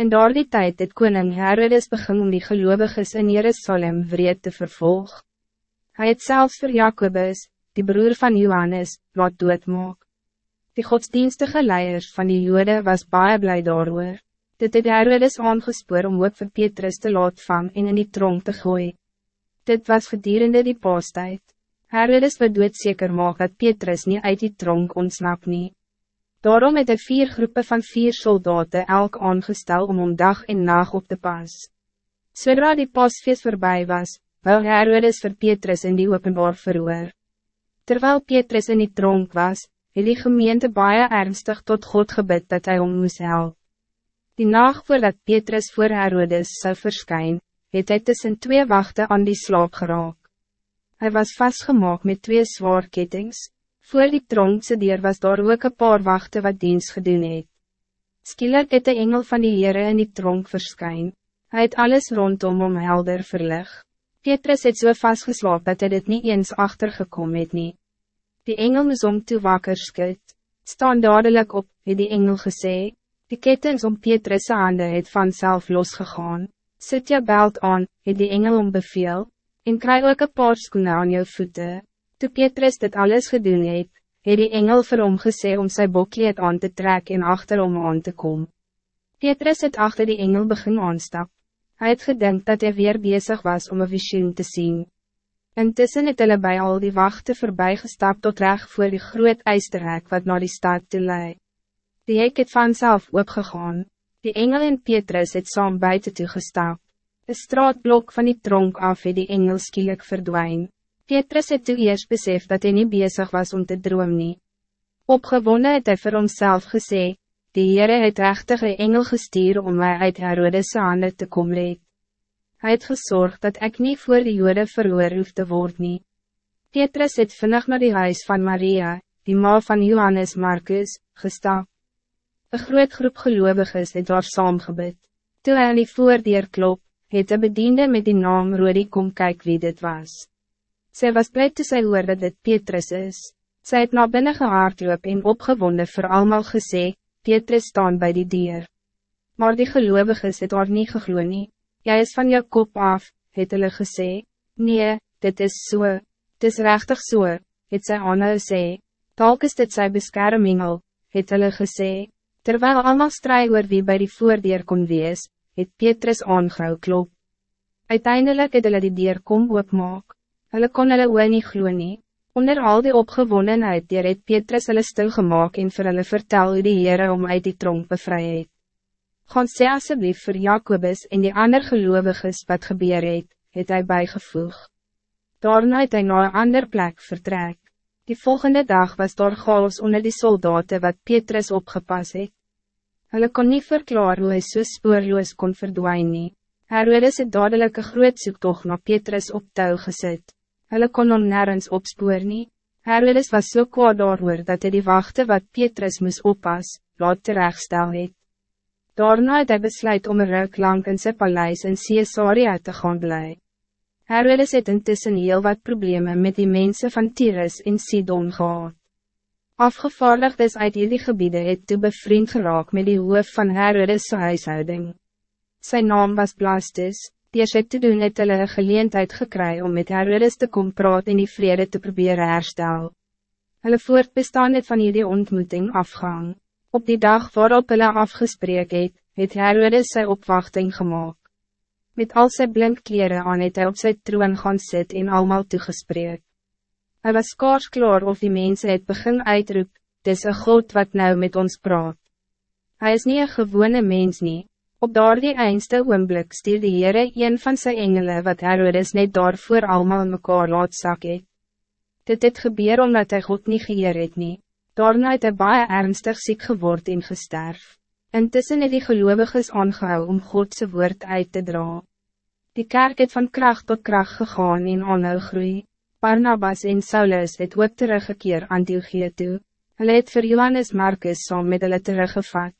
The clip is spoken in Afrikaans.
In daardie tijd het koning Herodes begin om die geloviges in Jerusalem vreed te vervolg. Hij het zelfs voor Jacobus, die broer van Johannes, laat doodmaak. Die godsdienstige leiers van die jode was baie blij daarover. Dit het Herodes aangespoor om ook vir Petrus te laat vang en in die tronk te gooien. Dit was gedurende die paastijd. Herodes wil doodseker maak dat Petrus niet uit die tronk ontsnap nie. Daarom het hy vier groepen van vier soldaten elk aangestel om om dag en nacht op te pas. Zodra die pasfeest voorbij was, wil Herodes vir Petrus in die openbaar verhoor. Terwijl Petrus in die tronk was, het die gemeente baie ernstig tot God gebid dat hij om moest helpen. Die nacht voordat Petrus voor Herodes zou verschijnen, het hy tussen twee wachten aan die slaap geraak. Hij was vastgemaakt met twee zwaar kettings, voor die tronkse dier was daar ook een paar wachten wat dienst gedoen het. Skielik het de engel van die Heere in die tronk verskyn, hy het alles rondom om helder verlig. Petrus het so vastgeslaap dat hy dit niet eens achtergekom het nie. Die engel moes om toe wakker skut, staan dadelijk op, het die engel gesê, die kettings om Petrus' hande het vanzelf losgegaan. Sit je belt aan, het die engel om beveel, en kry ook een paar skoene aan jou voeten. Toe Petrus dit alles gedoen het, het die engel vir hom gesê om sy bokleed aan te trek en achter om aan te komen. Petrus het achter die engel begin aanstap. Hij het gedink dat hij weer bezig was om een visioen te zien. Intussen het hulle by al die wachten voorbij gestap tot recht voor die groot eisterhek wat naar die stad toe lei. Die hek het vanzelf opgegaan. Die engel en Petrus het saam buiten toe gestap. Een straatblok van die tronk af het die engel skielik verdwijn. Petrus het toe eers besef dat hij niet bezig was om te droom nie. Opgewonnen het hy vir homself gesê, die Heere het rechtige engel gestuur om mij uit Herodes hande te kom leed. Hy het gezorgd dat ik niet voor de jode verhoor hoef te word nie. Petrus het vinnig naar die huis van Maria, die ma van Johannes Marcus, gestap. Een groot groep gelovigen het daar saamgebid. Toe hy aan die voordeur klop, het de bediende met die naam Rodi kom kyk wie dit was. Zij was blij toe sy hoor dat dit Petrus is. Zij het na binnen gehaardloop en opgewonden voor allemaal gesê, Petrus staan bij die dier. Maar die gelovigen het daar nie gegloe nie. Jy is van jou kop af, het hulle gesê. Nee, dit is so, het is rechtig so, het sy aanhou sê. Talk is dit sy beskermingel, het hulle gesê. Terwijl allemaal strijd oor wie bij die voordeur kon wees, het Petrus aangehou klop. Uiteindelijk het hulle die deur kom oopmaak. Hulle kon hulle oor nie glo nie. Onder al die opgewondenheid dier het Petrus hulle stilgemaak en vir hulle vertel hoe die Heere om uit die tronk bevry het. Gaan sê asseblief vir Jacobus en die ander geloviges wat gebeur het, het hy bijgevoeg. Daarna het hy na een ander plek vertrek. Die volgende dag was daar chaos onder die soldaten wat Petrus opgepas het. Hulle kon niet verklaar hoe hy so spoorloos kon verdwijnen. nie. Herodes het dadelijk een groot zoektocht naar Petrus op touw gezet. Hulle kon hom nergens opspoor nie. Herodes was so kwaad daarover dat hij die wachten wat Petrus moest oppas, laat terechtstel het. Daarna het hy besluit om een ruik lang in sy paleis in Caesarea te gaan blij. Herodes het intussen heel wat problemen met die mensen van Tyrus en Sidon gehad. Afgevaardigdes uit hierdie gebiede het toe bevriend geraak met die hoof van Herodes' huishouding. Zijn naam was Blastus, die het te doen het hulle een geleentheid gekry om met Herodes te kom praat en die vrede te proberen herstel. Hulle voortbestaan het van hierdie ontmoeting afgang. Op die dag waarop hulle afgespreek het, het Herodes sy opwachting gemaakt. Met al sy blindkleren aan het hy op sy troon gaan sit en almal toegespreek. Hij was skaars klaar of die mensen het begin uitroep, Dis een God wat nou met ons praat. Hij is niet een gewone mens nie, op daar die eindste oomblik stuur die Heere een van zijn engelen wat Herodes net daarvoor allemaal mekaar laat sak het. Dit het gebeur omdat hij God niet geëer het nie, daarna het hy baie ernstig ziek geword en gesterf. Intussen het die geloviges aangehou om Godse woord uit te dra. Die kerk het van kracht tot kracht gegaan en aanhou groei. Barnabas en Saulus het ook teruggekeer aan Antiochie toe. Hulle het vir Johannes Marcus saam met hulle teruggevat.